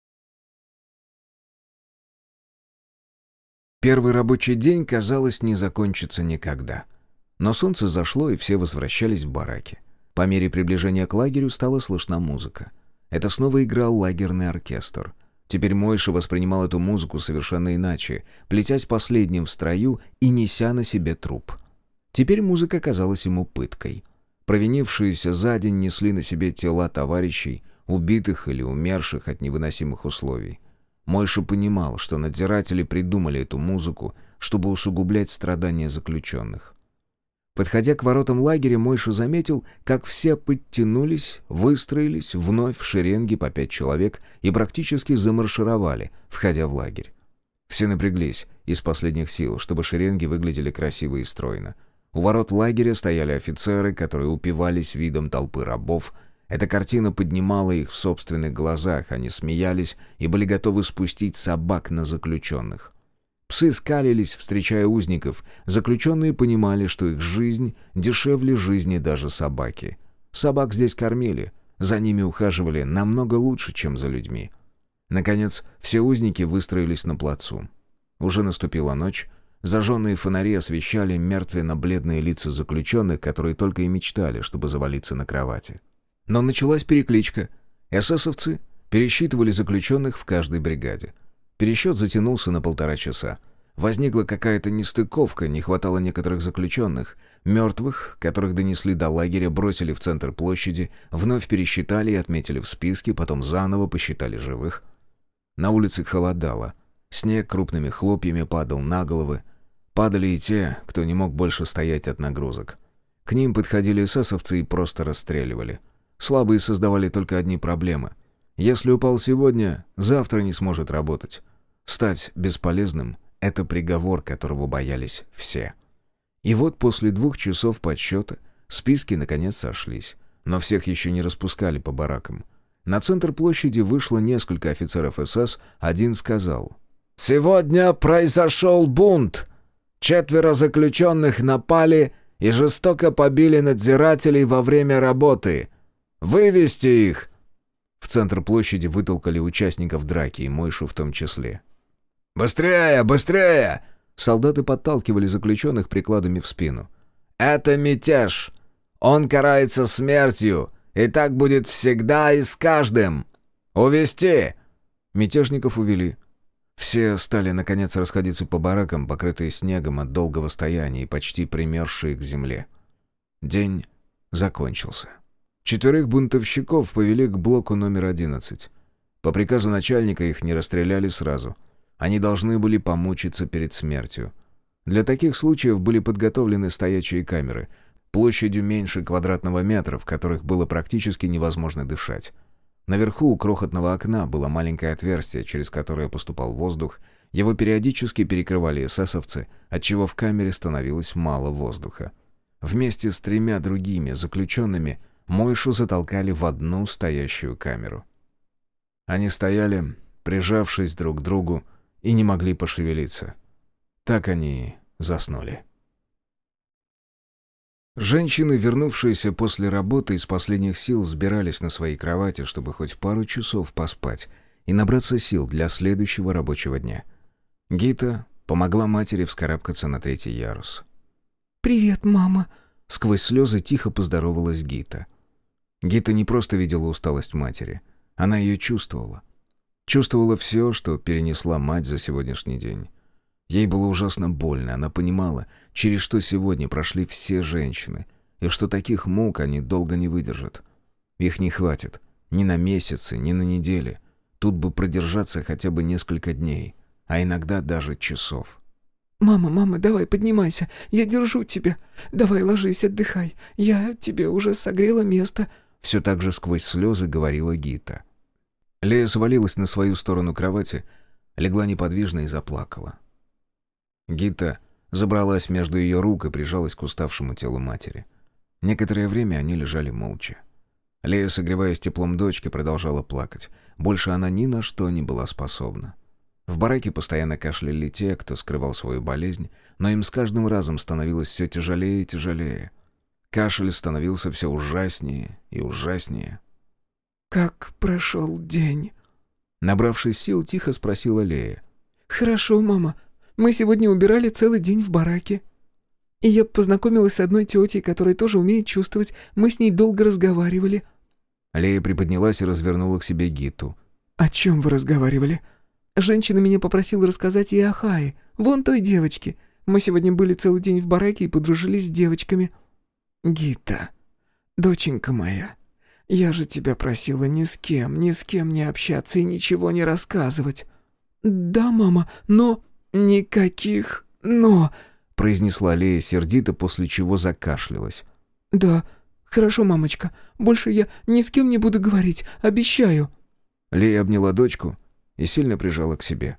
Первый рабочий день, казалось, не закончится никогда. Но солнце зашло, и все возвращались в бараки. По мере приближения к лагерю стала слышна музыка. Это снова играл лагерный оркестр. Теперь Мойша воспринимал эту музыку совершенно иначе, плетясь последним в строю и неся на себе труп. Теперь музыка казалась ему пыткой. Провинившиеся за день несли на себе тела товарищей, убитых или умерших от невыносимых условий. Мойша понимал, что надзиратели придумали эту музыку, чтобы усугублять страдания заключенных. Подходя к воротам лагеря, Мойша заметил, как все подтянулись, выстроились вновь в шеренги по пять человек и практически замаршировали, входя в лагерь. Все напряглись из последних сил, чтобы шеренги выглядели красиво и стройно. У ворот лагеря стояли офицеры, которые упивались видом толпы рабов. Эта картина поднимала их в собственных глазах, они смеялись и были готовы спустить собак на заключенных. Псы скалились, встречая узников. Заключенные понимали, что их жизнь дешевле жизни даже собаки. Собак здесь кормили, за ними ухаживали намного лучше, чем за людьми. Наконец, все узники выстроились на плацу. Уже наступила ночь. Зажженные фонари освещали мертвенно-бледные лица заключенных, которые только и мечтали, чтобы завалиться на кровати. Но началась перекличка. Эсэсовцы пересчитывали заключенных в каждой бригаде. Пересчет затянулся на полтора часа. Возникла какая-то нестыковка, не хватало некоторых заключенных. Мертвых, которых донесли до лагеря, бросили в центр площади, вновь пересчитали и отметили в списке, потом заново посчитали живых. На улице холодало. Снег крупными хлопьями падал на головы. Падали и те, кто не мог больше стоять от нагрузок. К ним подходили эсэсовцы и просто расстреливали. Слабые создавали только одни проблемы. Если упал сегодня, завтра не сможет работать. Стать бесполезным — это приговор, которого боялись все. И вот после двух часов подсчета списки наконец сошлись, но всех еще не распускали по баракам. На центр площади вышло несколько офицеров СС, один сказал «Сегодня произошел бунт. Четверо заключенных напали и жестоко побили надзирателей во время работы. Вывести их!» В центр площади вытолкали участников драки, и Мойшу в том числе. «Быстрее, быстрее!» Солдаты подталкивали заключенных прикладами в спину. «Это мятеж! Он карается смертью, и так будет всегда и с каждым! Увести!» Мятежников увели. Все стали, наконец, расходиться по баракам, покрытые снегом от долгого стояния и почти примерзшие к земле. День закончился. Четверых бунтовщиков повели к блоку номер одиннадцать. По приказу начальника их не расстреляли сразу — они должны были помучиться перед смертью. Для таких случаев были подготовлены стоячие камеры, площадью меньше квадратного метра, в которых было практически невозможно дышать. Наверху у крохотного окна было маленькое отверстие, через которое поступал воздух. Его периодически перекрывали эсэсовцы, отчего в камере становилось мало воздуха. Вместе с тремя другими заключенными Мойшу затолкали в одну стоящую камеру. Они стояли, прижавшись друг к другу, и не могли пошевелиться. Так они заснули. Женщины, вернувшиеся после работы, из последних сил сбирались на свои кровати, чтобы хоть пару часов поспать, и набраться сил для следующего рабочего дня. Гита помогла матери вскарабкаться на третий ярус. «Привет, мама!» Сквозь слезы тихо поздоровалась Гита. Гита не просто видела усталость матери. Она ее чувствовала. Чувствовала все, что перенесла мать за сегодняшний день. Ей было ужасно больно. Она понимала, через что сегодня прошли все женщины, и что таких мук они долго не выдержат. Их не хватит. Ни на месяцы, ни на недели. Тут бы продержаться хотя бы несколько дней, а иногда даже часов. «Мама, мама, давай поднимайся, я держу тебя. Давай ложись, отдыхай. Я тебе уже согрела место». Все так же сквозь слезы говорила Гита. Лея свалилась на свою сторону кровати, легла неподвижно и заплакала. Гита забралась между ее рук и прижалась к уставшему телу матери. Некоторое время они лежали молча. Лея, согреваясь теплом дочки, продолжала плакать. Больше она ни на что не была способна. В бараке постоянно кашляли те, кто скрывал свою болезнь, но им с каждым разом становилось все тяжелее и тяжелее. Кашель становился все ужаснее и ужаснее. «Как прошел день?» Набравшись сил, тихо спросила Лея. «Хорошо, мама. Мы сегодня убирали целый день в бараке. И я познакомилась с одной тетей, которая тоже умеет чувствовать. Мы с ней долго разговаривали». Лея приподнялась и развернула к себе Гиту. «О чем вы разговаривали?» Женщина меня попросила рассказать ей о Хае, вон той девочке. Мы сегодня были целый день в бараке и подружились с девочками. Гита, доченька моя, я же тебя просила ни с кем, ни с кем не общаться и ничего не рассказывать. Да, мама, но... Никаких «но», — произнесла Лея сердито, после чего закашлялась. «Да, хорошо, мамочка. Больше я ни с кем не буду говорить, обещаю». Лея обняла дочку и сильно прижала к себе.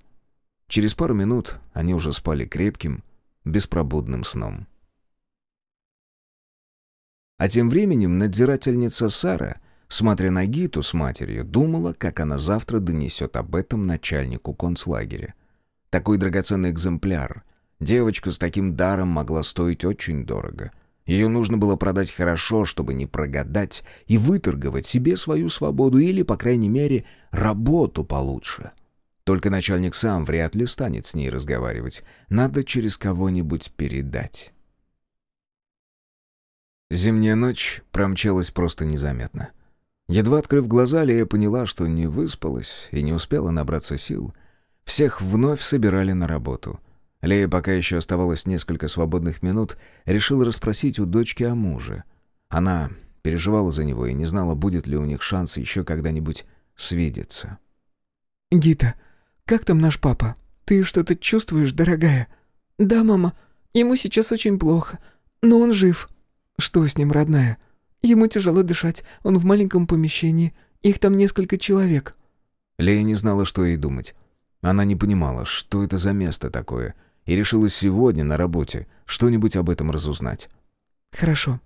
Через пару минут они уже спали крепким, беспробудным сном. А тем временем надзирательница Сара, смотря на Гиту с матерью, думала, как она завтра донесет об этом начальнику концлагеря. Такой драгоценный экземпляр. Девочка с таким даром могла стоить очень дорого. Ее нужно было продать хорошо, чтобы не прогадать и выторговать себе свою свободу или, по крайней мере, работу получше. Только начальник сам вряд ли станет с ней разговаривать. Надо через кого-нибудь передать. Зимняя ночь промчалась просто незаметно. Едва открыв глаза, Лея поняла, что не выспалась и не успела набраться сил. Всех вновь собирали на работу — Лея, пока еще оставалось несколько свободных минут, решила расспросить у дочки о муже. Она переживала за него и не знала, будет ли у них шанс еще когда-нибудь свидеться. «Гита, как там наш папа? Ты что-то чувствуешь, дорогая?» «Да, мама. Ему сейчас очень плохо. Но он жив». «Что с ним, родная?» «Ему тяжело дышать. Он в маленьком помещении. Их там несколько человек». Лея не знала, что ей думать. Она не понимала, что это за место такое — и решила сегодня на работе что-нибудь об этом разузнать. «Хорошо.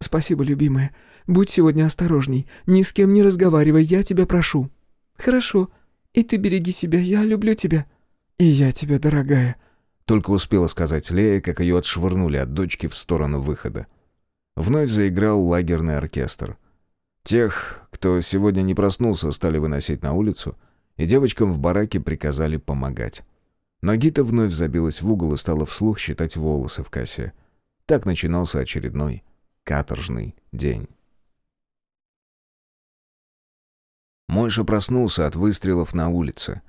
Спасибо, любимая. Будь сегодня осторожней. Ни с кем не разговаривай, я тебя прошу». «Хорошо. И ты береги себя, я люблю тебя». «И я тебя, дорогая». Только успела сказать Лея, как ее отшвырнули от дочки в сторону выхода. Вновь заиграл лагерный оркестр. Тех, кто сегодня не проснулся, стали выносить на улицу, и девочкам в бараке приказали помогать. Но Гита вновь забилась в угол и стала вслух считать волосы в косе. Так начинался очередной каторжный день. Мойша проснулся от выстрелов на улице.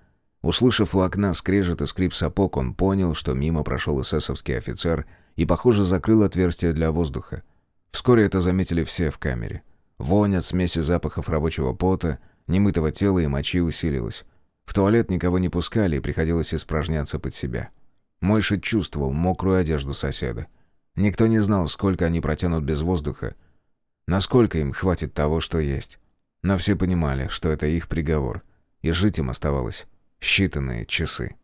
Услышав у окна скрежет и скрип сапог, он понял, что мимо прошел эсэсовский офицер и, похоже, закрыл отверстие для воздуха. Вскоре это заметили все в камере. Вонь от смеси запахов рабочего пота, немытого тела и мочи усилилась. В туалет никого не пускали, и приходилось испражняться под себя. Мойша чувствовал мокрую одежду соседа. Никто не знал, сколько они протянут без воздуха, насколько им хватит того, что есть. Но все понимали, что это их приговор, и жить им оставалось считанные часы.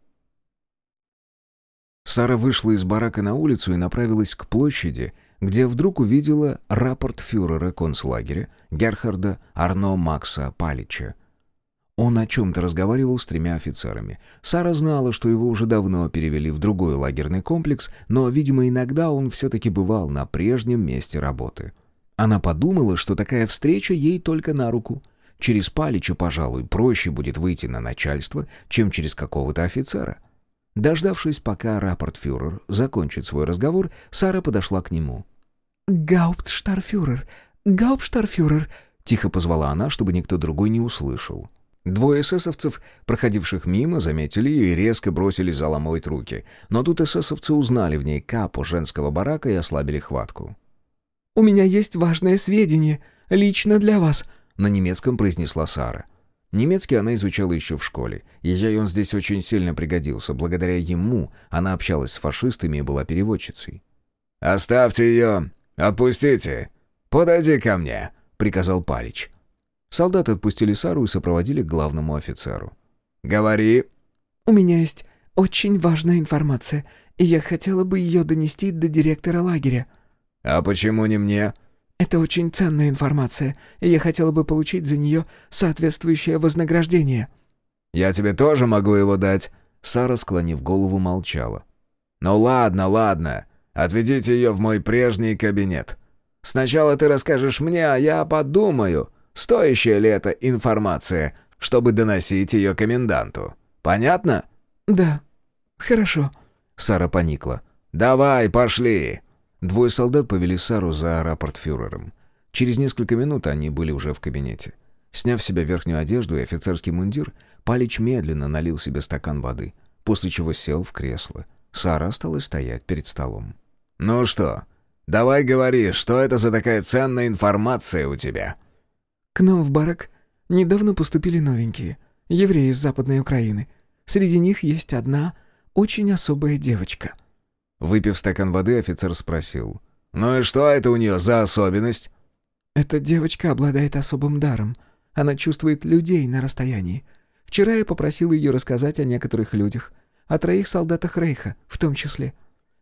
Сара вышла из барака на улицу и направилась к площади, где вдруг увидела рапорт фюрера концлагеря Герхарда Арно Макса Палича, он о чем-то разговаривал с тремя офицерами. Сара знала, что его уже давно перевели в другой лагерный комплекс, но, видимо, иногда он все-таки бывал на прежнем месте работы. Она подумала, что такая встреча ей только на руку. Через Палича, пожалуй, проще будет выйти на начальство, чем через какого-то офицера. Дождавшись, пока рапортфюрер закончит свой разговор, Сара подошла к нему. «Гауптштарфюрер! Гауптштарфюрер!» — тихо позвала она, чтобы никто другой не услышал. Двое эсэсовцев, проходивших мимо, заметили ее и резко бросились заламывать руки. Но тут эсэсовцы узнали в ней капу женского барака и ослабили хватку. «У меня есть важное сведение, лично для вас», — на немецком произнесла Сара. Немецкий она изучала еще в школе, и ей он здесь очень сильно пригодился. Благодаря ему она общалась с фашистами и была переводчицей. «Оставьте ее! Отпустите! Подойди ко мне!» — приказал Палич. Солдаты отпустили Сару и сопроводили к главному офицеру. «Говори!» «У меня есть очень важная информация, и я хотела бы ее донести до директора лагеря». «А почему не мне?» Это очень ценная информация, и я хотела бы получить за нее соответствующее вознаграждение». «Я тебе тоже могу его дать», — Сара, склонив голову, молчала. «Ну ладно, ладно. Отведите ее в мой прежний кабинет. Сначала ты расскажешь мне, а я подумаю, стоящая ли эта информация, чтобы доносить ее коменданту. Понятно?» «Да, хорошо», — Сара поникла. «Давай, пошли!» Двое солдат повели Сару за рапортфюрером. Через несколько минут они были уже в кабинете. Сняв с себя верхнюю одежду и офицерский мундир, Палич медленно налил себе стакан воды, после чего сел в кресло. Сара осталась стоять перед столом. «Ну что, давай говори, что это за такая ценная информация у тебя?» «К нам в барак недавно поступили новенькие, евреи из Западной Украины. Среди них есть одна очень особая девочка». Выпив стакан воды, офицер спросил. «Ну и что это у нее за особенность?» «Эта девочка обладает особым даром. Она чувствует людей на расстоянии. Вчера я попросил ее рассказать о некоторых людях, о троих солдатах Рейха в том числе.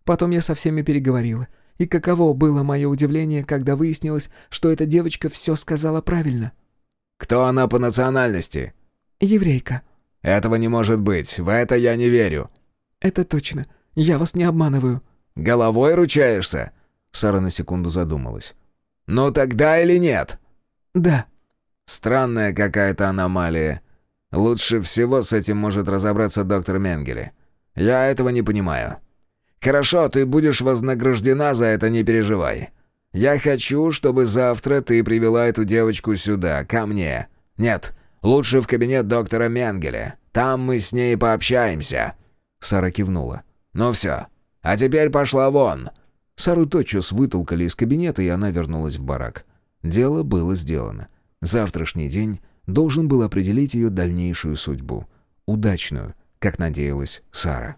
Потом я со всеми переговорила. И каково было мое удивление, когда выяснилось, что эта девочка все сказала правильно». «Кто она по национальности?» «Еврейка». «Этого не может быть. В это я не верю». «Это точно. Я вас не обманываю». «Головой ручаешься?» Сара на секунду задумалась. «Ну тогда или нет?» «Да». «Странная какая-то аномалия. Лучше всего с этим может разобраться доктор Менгеле. Я этого не понимаю. Хорошо, ты будешь вознаграждена за это, не переживай. Я хочу, чтобы завтра ты привела эту девочку сюда, ко мне. Нет, лучше в кабинет доктора Менгеле. Там мы с ней пообщаемся». Сара кивнула. «Ну все. А теперь пошла вон!» Сару тотчас вытолкали из кабинета, и она вернулась в барак. Дело было сделано. Завтрашний день должен был определить ее дальнейшую судьбу. Удачную, как надеялась Сара.